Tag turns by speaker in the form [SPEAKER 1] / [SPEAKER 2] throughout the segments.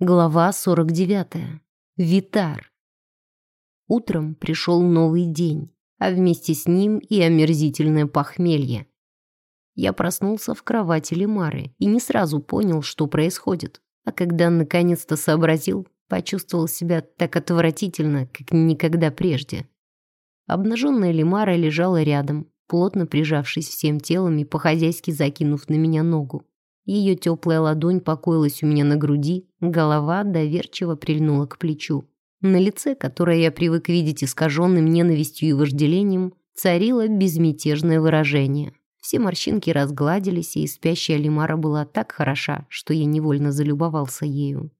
[SPEAKER 1] Глава 49. Витар. Утром пришел новый день, а вместе с ним и омерзительное похмелье. Я проснулся в кровати Лемары и не сразу понял, что происходит. А когда наконец-то сообразил, почувствовал себя так отвратительно, как никогда прежде. Обнаженная Лемара лежала рядом, плотно прижавшись всем телом и по-хозяйски закинув на меня ногу. Ее теплая ладонь покоилась у меня на груди, голова доверчиво прильнула к плечу. На лице, которое я привык видеть искаженным ненавистью и вожделением, царило безмятежное выражение. Все морщинки разгладились, и спящая Лимара была так хороша, что я невольно залюбовался ею.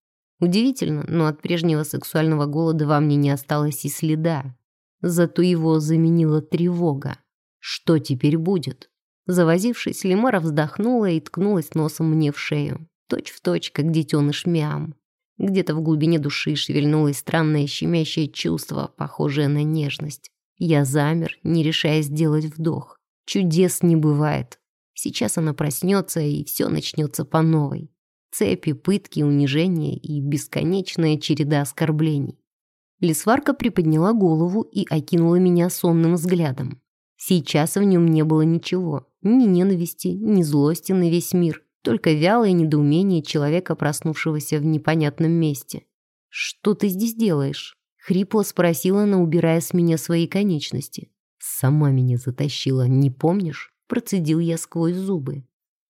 [SPEAKER 1] Удивительно, но от прежнего сексуального голода во мне не осталось и следа. Зато его заменила тревога. Что теперь будет? Завозившись, Лемара вздохнула и ткнулась носом мне в шею. Точь в точь, как детеныш Миам. Где-то в глубине души шевельнулось странное щемящее чувство, похожее на нежность. Я замер, не решая сделать вдох. Чудес не бывает. Сейчас она проснется, и все начнется по новой. Цепи, пытки, унижения и бесконечная череда оскорблений. Лисварка приподняла голову и окинула меня сонным взглядом. Сейчас в нем не было ничего. Ни ненависти, ни злости на весь мир. Только вялое недоумение человека, проснувшегося в непонятном месте. «Что ты здесь делаешь?» Хрипло спросила она, убирая с меня свои конечности. «Сама меня затащила, не помнишь?» Процедил я сквозь зубы.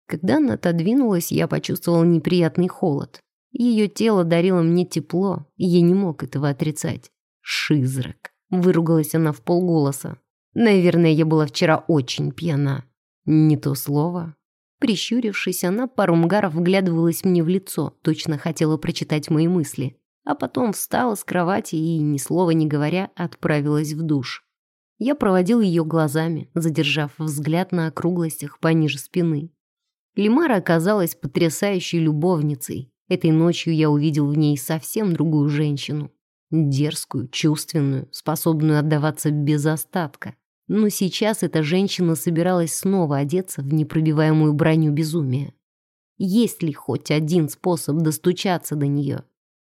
[SPEAKER 1] Когда она отодвинулась, я почувствовал неприятный холод. Ее тело дарило мне тепло, и я не мог этого отрицать. «Шизрак!» — выругалась она в полголоса. Наверное, я была вчера очень пьяна. Не то слово. Прищурившись, она пару мгаров вглядывалась мне в лицо, точно хотела прочитать мои мысли. А потом встала с кровати и, ни слова не говоря, отправилась в душ. Я проводил ее глазами, задержав взгляд на округлостях пониже спины. Лимара оказалась потрясающей любовницей. Этой ночью я увидел в ней совсем другую женщину. Дерзкую, чувственную, способную отдаваться без остатка. Но сейчас эта женщина собиралась снова одеться в непробиваемую броню безумия. Есть ли хоть один способ достучаться до нее?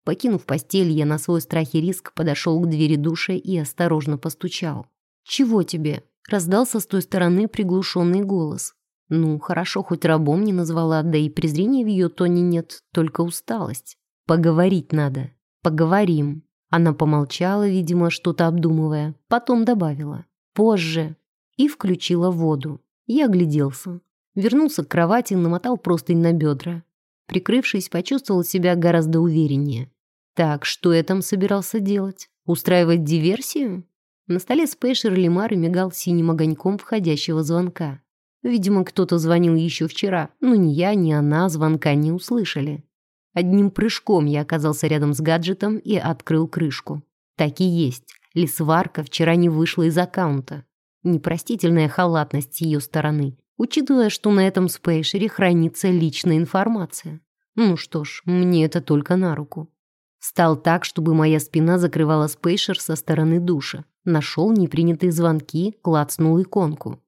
[SPEAKER 1] Покинув постель, я на свой страх и риск подошел к двери душа и осторожно постучал. «Чего тебе?» — раздался с той стороны приглушенный голос. Ну, хорошо, хоть рабом не назвала, да и презрения в ее тоне нет, только усталость. «Поговорить надо. Поговорим». Она помолчала, видимо, что-то обдумывая, потом добавила позже, и включила воду. Я огляделся. Вернулся к кровати, намотал простынь на бедра. Прикрывшись, почувствовал себя гораздо увереннее. Так, что я там собирался делать? Устраивать диверсию? На столе спейшер Лимар мигал синим огоньком входящего звонка. Видимо, кто-то звонил еще вчера, но ни я, ни она звонка не услышали. Одним прыжком я оказался рядом с гаджетом и открыл крышку. Так и есть. Лисварка вчера не вышла из аккаунта. Непростительная халатность с ее стороны, учитывая, что на этом спейшере хранится личная информация. Ну что ж, мне это только на руку. Стал так, чтобы моя спина закрывала спейшер со стороны душа. Нашел непринятые звонки, клацнул иконку.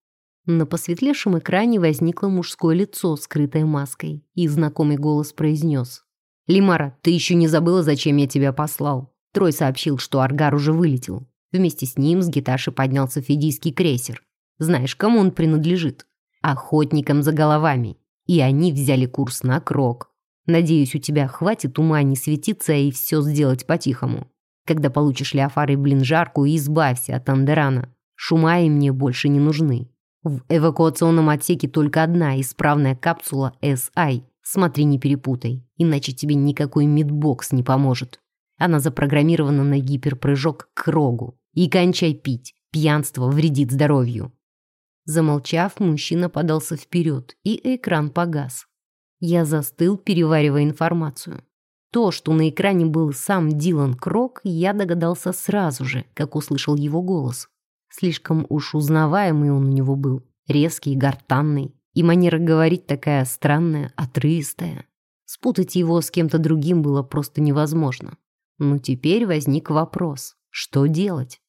[SPEAKER 1] На посветлевшем экране возникло мужское лицо, скрытое маской, и знакомый голос произнес. «Лимара, ты еще не забыла, зачем я тебя послал?» Трой сообщил, что Аргар уже вылетел. Вместе с ним с гиташи поднялся фидийский крейсер. Знаешь, кому он принадлежит? Охотникам за головами. И они взяли курс на Крок. Надеюсь, у тебя хватит ума не светиться и все сделать по-тихому. Когда получишь Леофар и Блинжарку, избавься от Андерана. Шума им мне больше не нужны. В эвакуационном отсеке только одна исправная капсула SI. Смотри, не перепутай, иначе тебе никакой мидбокс не поможет. Она запрограммирована на гиперпрыжок к рогу. И кончай пить. Пьянство вредит здоровью. Замолчав, мужчина подался вперед, и экран погас. Я застыл, переваривая информацию. То, что на экране был сам Дилан Крок, я догадался сразу же, как услышал его голос. Слишком уж узнаваемый он у него был, резкий, гортанный, и манера говорить такая странная, отрывистая. Спутать его с кем-то другим было просто невозможно. Но теперь возник вопрос, что делать?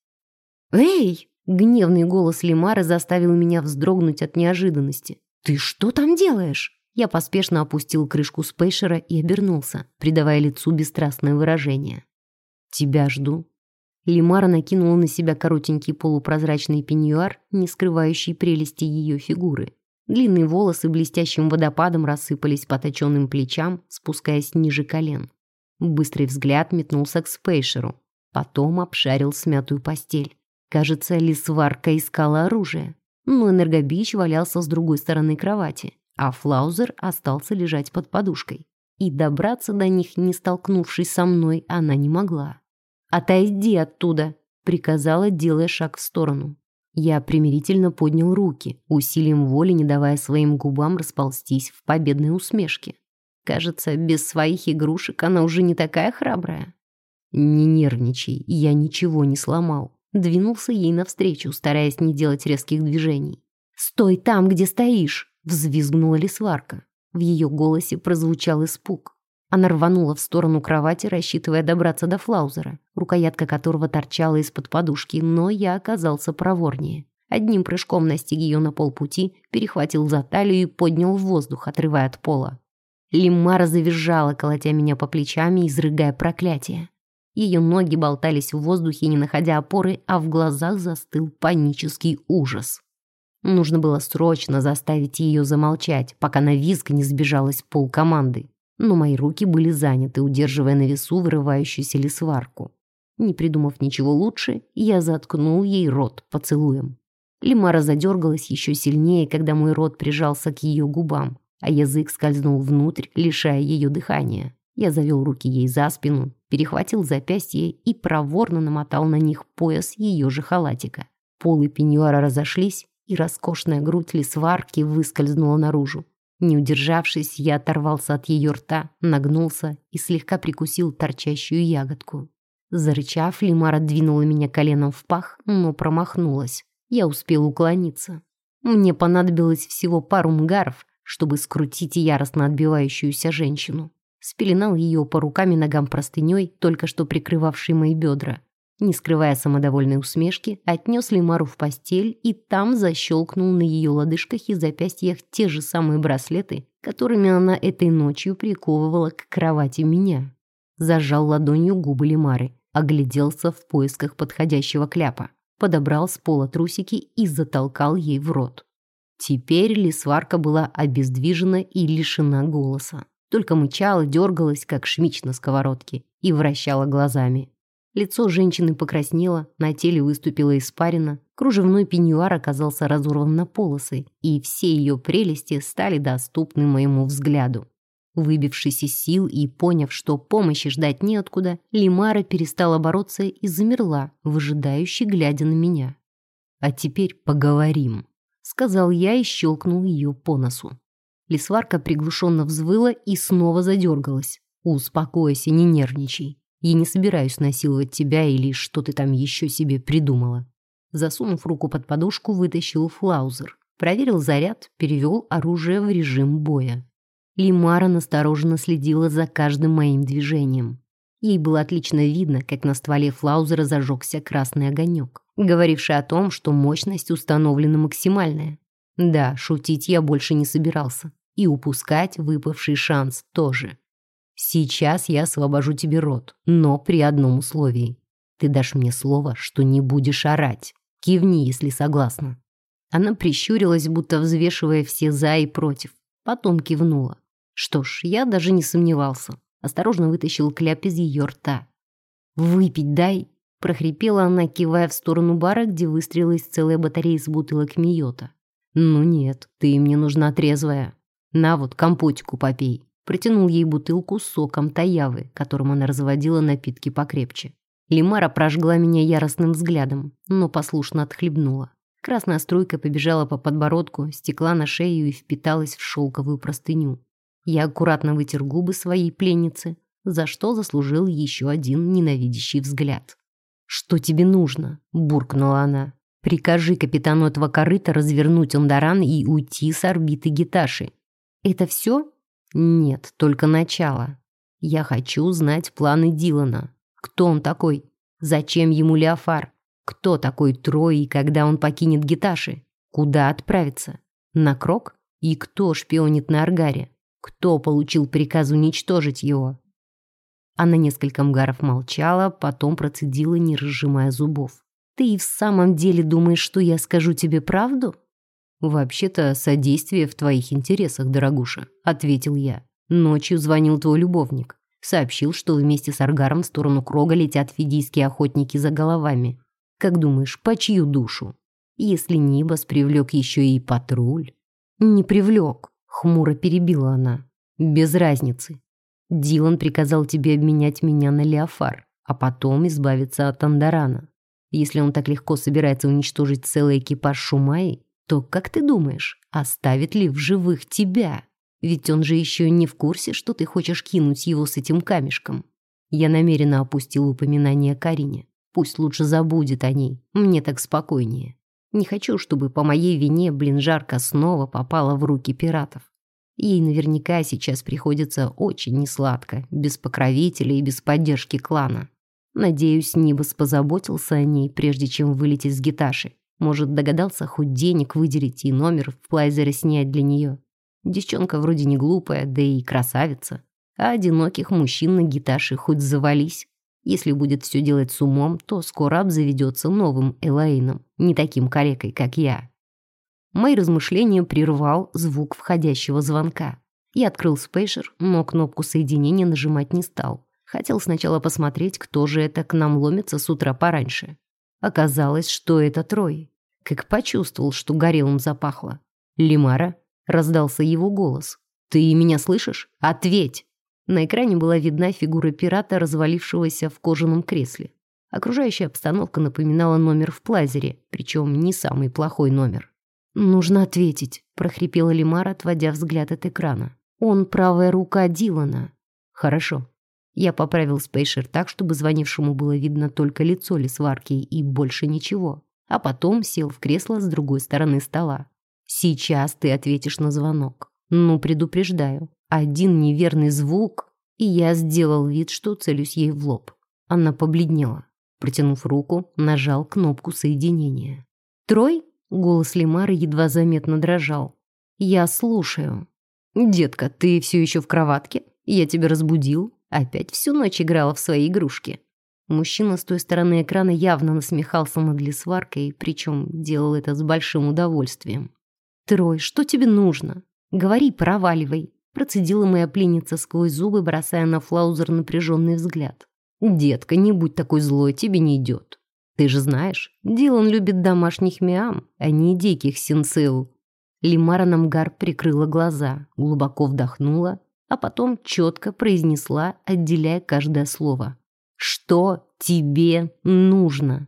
[SPEAKER 1] «Эй!» — гневный голос Лимара заставил меня вздрогнуть от неожиданности. «Ты что там делаешь?» Я поспешно опустил крышку спейшера и обернулся, придавая лицу бесстрастное выражение. «Тебя жду». Лимара накинула на себя коротенький полупрозрачный пеньюар, не скрывающий прелести ее фигуры. Длинные волосы блестящим водопадом рассыпались по точенным плечам, спускаясь ниже колен. Быстрый взгляд метнулся к спейшеру. Потом обшарил смятую постель. Кажется, лисварка искала оружие. Но энергобич валялся с другой стороны кровати а Флаузер остался лежать под подушкой. И добраться до них, не столкнувшись со мной, она не могла. «Отойди оттуда!» — приказала, делая шаг в сторону. Я примирительно поднял руки, усилием воли не давая своим губам расползтись в победной усмешке. Кажется, без своих игрушек она уже не такая храбрая. «Не нервничай, я ничего не сломал». Двинулся ей навстречу, стараясь не делать резких движений. «Стой там, где стоишь!» Взвизгнула лисварка. В ее голосе прозвучал испуг. Она рванула в сторону кровати, рассчитывая добраться до флаузера, рукоятка которого торчала из-под подушки, но я оказался проворнее. Одним прыжком настиг ее на полпути, перехватил за талию и поднял в воздух, отрывая от пола. Лимара завизжала, колотя меня по плечам и изрыгая проклятие. Ее ноги болтались в воздухе, не находя опоры, а в глазах застыл панический ужас. Нужно было срочно заставить ее замолчать, пока на визг не сбежалась пол команды. Но мои руки были заняты, удерживая на весу вырывающуюся лесварку. Не придумав ничего лучше, я заткнул ей рот поцелуем. Лимара задергалась еще сильнее, когда мой рот прижался к ее губам, а язык скользнул внутрь, лишая ее дыхания. Я завел руки ей за спину, перехватил запястье и проворно намотал на них пояс ее же халатика. Полы пеньюара разошлись, и роскошная грудь лисварки выскользнула наружу. Не удержавшись, я оторвался от ее рта, нагнулся и слегка прикусил торчащую ягодку. Зарычав, Лимара двинула меня коленом в пах, но промахнулась. Я успел уклониться. Мне понадобилось всего пару мгаров, чтобы скрутить яростно отбивающуюся женщину. Спеленал ее по рукам и ногам простыней, только что прикрывавшей мои бедра. Не скрывая самодовольной усмешки, отнес Лимару в постель и там защелкнул на ее лодыжках и запястьях те же самые браслеты, которыми она этой ночью приковывала к кровати меня. Зажал ладонью губы Лимары, огляделся в поисках подходящего кляпа, подобрал с пола трусики и затолкал ей в рот. Теперь лисварка была обездвижена и лишена голоса. Только мычала, дергалась, как шмич на сковородке, и вращала глазами. Лицо женщины покраснело, на теле выступила испарина, кружевной пеньюар оказался разорван на полосы, и все ее прелести стали доступны моему взгляду. Выбившись из сил и поняв, что помощи ждать неоткуда, Лимара перестала бороться и замерла, выжидающе глядя на меня. «А теперь поговорим», — сказал я и щелкнул ее по носу. Лисварка приглушенно взвыла и снова задергалась. «Успокойся, не нервничай. Я не собираюсь насиловать тебя или что ты там еще себе придумала. Засунув руку под подушку, вытащил флаузер. Проверил заряд, перевел оружие в режим боя. Лимара настороженно следила за каждым моим движением. Ей было отлично видно, как на стволе флаузера зажегся красный огонек, говоривший о том, что мощность установлена максимальная. Да, шутить я больше не собирался. И упускать выпавший шанс тоже. Сейчас я освобожу тебе рот, но при одном условии. Ты дашь мне слово, что не будешь орать. Кивни, если согласна». Она прищурилась, будто взвешивая все «за» и «против». Потом кивнула. Что ж, я даже не сомневался. Осторожно вытащил кляп из ее рта. «Выпить дай!» – прохрипела она, кивая в сторону бара, где выстрелилась целая батарея из бутылок Миота. «Ну нет, ты мне нужна трезвая. На вот, компотику попей». Протянул ей бутылку с соком таявы, которым она разводила напитки покрепче. Лимара прожгла меня яростным взглядом, но послушно отхлебнула. Красная струйка побежала по подбородку, стекла на шею и впиталась в шелковую простыню. Я аккуратно вытер губы своей пленницы, за что заслужил еще один ненавидящий взгляд. «Что тебе нужно?» – буркнула она. «Прикажи капитану этого корыта развернуть Ондаран и уйти с орбиты Гиташи». «Это все?» Нет, только начало. Я хочу знать планы Дилана. Кто он такой? Зачем ему Леофар? Кто такой Трой и когда он покинет Гиташи? Куда отправиться? На Крок? И кто шпионит на Аргаре? Кто получил приказ уничтожить его? Она несколько мгаров молчала, потом процедила, не разжимая зубов. «Ты и в самом деле думаешь, что я скажу тебе правду?» «Вообще-то содействие в твоих интересах, дорогуша», — ответил я. Ночью звонил твой любовник. Сообщил, что вместе с Аргаром в сторону Крога летят фидийские охотники за головами. Как думаешь, по чью душу? Если Нибас привлек еще и патруль? Не привлек, хмуро перебила она. Без разницы. Дилан приказал тебе обменять меня на Леофар, а потом избавиться от Андарана. Если он так легко собирается уничтожить целый экипаж Шумаи, то, как ты думаешь, оставит ли в живых тебя? Ведь он же еще не в курсе, что ты хочешь кинуть его с этим камешком. Я намеренно опустил упоминание Карине. Пусть лучше забудет о ней, мне так спокойнее. Не хочу, чтобы по моей вине блинжарка снова попала в руки пиратов. Ей наверняка сейчас приходится очень несладко, без покровителя и без поддержки клана. Надеюсь, Нибас позаботился о ней, прежде чем вылететь с гиташи. Может, догадался хоть денег выделить и номер в плайзере снять для нее. Девчонка вроде не глупая, да и красавица. А одиноких мужчин на гиташе хоть завались. Если будет все делать с умом, то скоро обзаведется новым Элайном, не таким калекой, как я. Мои размышления прервал звук входящего звонка. Я открыл спейшер, но кнопку соединения нажимать не стал. Хотел сначала посмотреть, кто же это к нам ломится с утра пораньше. Оказалось, что это Трой. Как почувствовал, что горелым запахло. «Лимара?» Раздался его голос. «Ты меня слышишь? Ответь!» На экране была видна фигура пирата, развалившегося в кожаном кресле. Окружающая обстановка напоминала номер в плазере, причем не самый плохой номер. «Нужно ответить», — прохрипела Лимар, отводя взгляд от экрана. «Он правая рука Дилана». «Хорошо». Я поправил спейшер так, чтобы звонившему было видно только лицо Лисварки и больше ничего, а потом сел в кресло с другой стороны стола. Сейчас ты ответишь на звонок. Ну, предупреждаю. Один неверный звук, и я сделал вид, что целюсь ей в лоб. Она побледнела. Протянув руку, нажал кнопку соединения. «Трой?» — голос Лимары едва заметно дрожал. «Я слушаю». «Детка, ты все еще в кроватке? Я тебя разбудил. Опять всю ночь играла в свои игрушки». Мужчина с той стороны экрана явно насмехался над лесваркой, причем делал это с большим удовольствием. «Трой, что тебе нужно? Говори, проваливай!» Процедила моя пленница сквозь зубы, бросая на Флаузер напряженный взгляд. «Детка, не будь такой злой, тебе не идет. Ты же знаешь, Дилан любит домашних миам, а не диких синсил». Лимара Намгар прикрыла глаза, глубоко вдохнула, а потом четко произнесла, отделяя каждое слово. «Что тебе нужно?»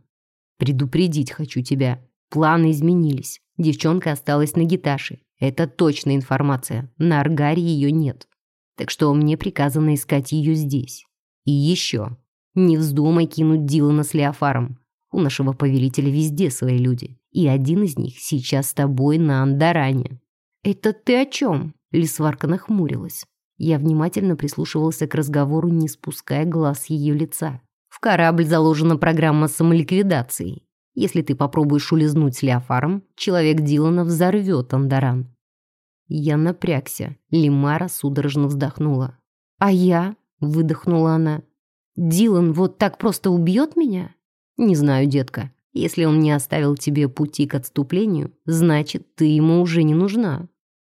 [SPEAKER 1] «Предупредить хочу тебя. Планы изменились. Девчонка осталась на гиташе. Это точная информация. На Аргаре ее нет. Так что мне приказано искать ее здесь. И еще. Не вздумай кинуть Дилана с Леофаром. У нашего повелителя везде свои люди. И один из них сейчас с тобой на Андаране. «Это ты о чем?» Лисварка нахмурилась. Я внимательно прислушивался к разговору, не спуская глаз ее лица. В корабль заложена программа самоликвидации. Если ты попробуешь улизнуть с Леофаром, человек Дилана взорвет Андаран. Я напрягся. Лимара судорожно вздохнула. «А я?» — выдохнула она. «Дилан вот так просто убьет меня?» «Не знаю, детка. Если он не оставил тебе пути к отступлению, значит, ты ему уже не нужна».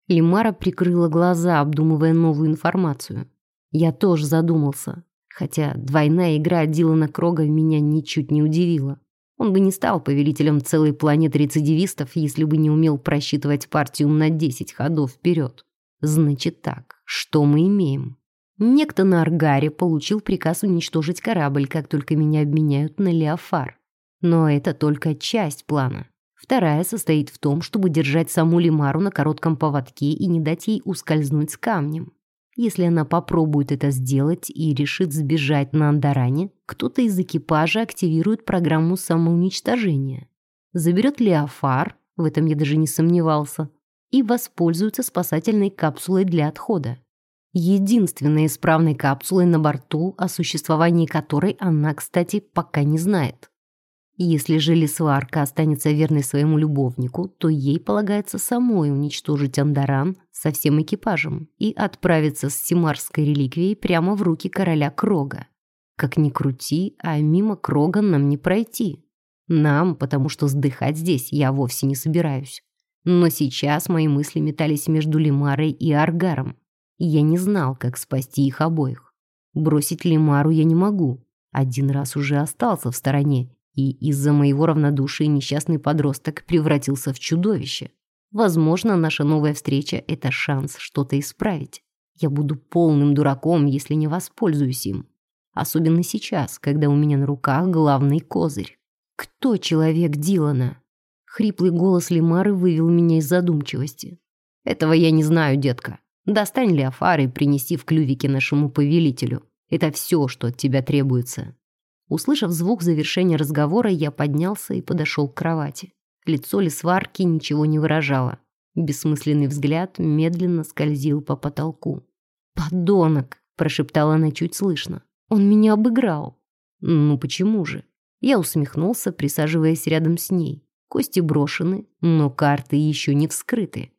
[SPEAKER 1] Лимара прикрыла глаза, обдумывая новую информацию. Я тоже задумался. Хотя двойная игра Дилана Крога меня ничуть не удивила. Он бы не стал повелителем целой планеты рецидивистов, если бы не умел просчитывать партию на 10 ходов вперед. Значит так, что мы имеем? Некто на Аргаре получил приказ уничтожить корабль, как только меня обменяют на Леофар. Но это только часть плана. Вторая состоит в том, чтобы держать саму Лимару на коротком поводке и не дать ей ускользнуть с камнем. Если она попробует это сделать и решит сбежать на Андаране, кто-то из экипажа активирует программу самоуничтожения. Заберет Леофар, в этом я даже не сомневался, и воспользуется спасательной капсулой для отхода. Единственной исправной капсулой на борту, о существовании которой она, кстати, пока не знает. Если же Лисварка останется верной своему любовнику, то ей полагается самой уничтожить Андаран со всем экипажем и отправиться с Симарской реликвией прямо в руки короля Крога. Как ни крути, а мимо Крога нам не пройти. Нам, потому что сдыхать здесь я вовсе не собираюсь. Но сейчас мои мысли метались между Лимарой и Аргаром. Я не знал, как спасти их обоих. Бросить Лимару я не могу. Один раз уже остался в стороне, и из-за моего равнодушия несчастный подросток превратился в чудовище. Возможно, наша новая встреча — это шанс что-то исправить. Я буду полным дураком, если не воспользуюсь им. Особенно сейчас, когда у меня на руках главный козырь. Кто человек Дилана? Хриплый голос Лимары вывел меня из задумчивости. Этого я не знаю, детка. Достань Леофар и принеси в клювике нашему повелителю. Это все, что от тебя требуется. Услышав звук завершения разговора, я поднялся и подошел к кровати. Лицо Лисварки ничего не выражало. Бессмысленный взгляд медленно скользил по потолку. «Подонок!» – прошептала она чуть слышно. «Он меня обыграл!» «Ну почему же?» Я усмехнулся, присаживаясь рядом с ней. Кости брошены, но карты еще не вскрыты.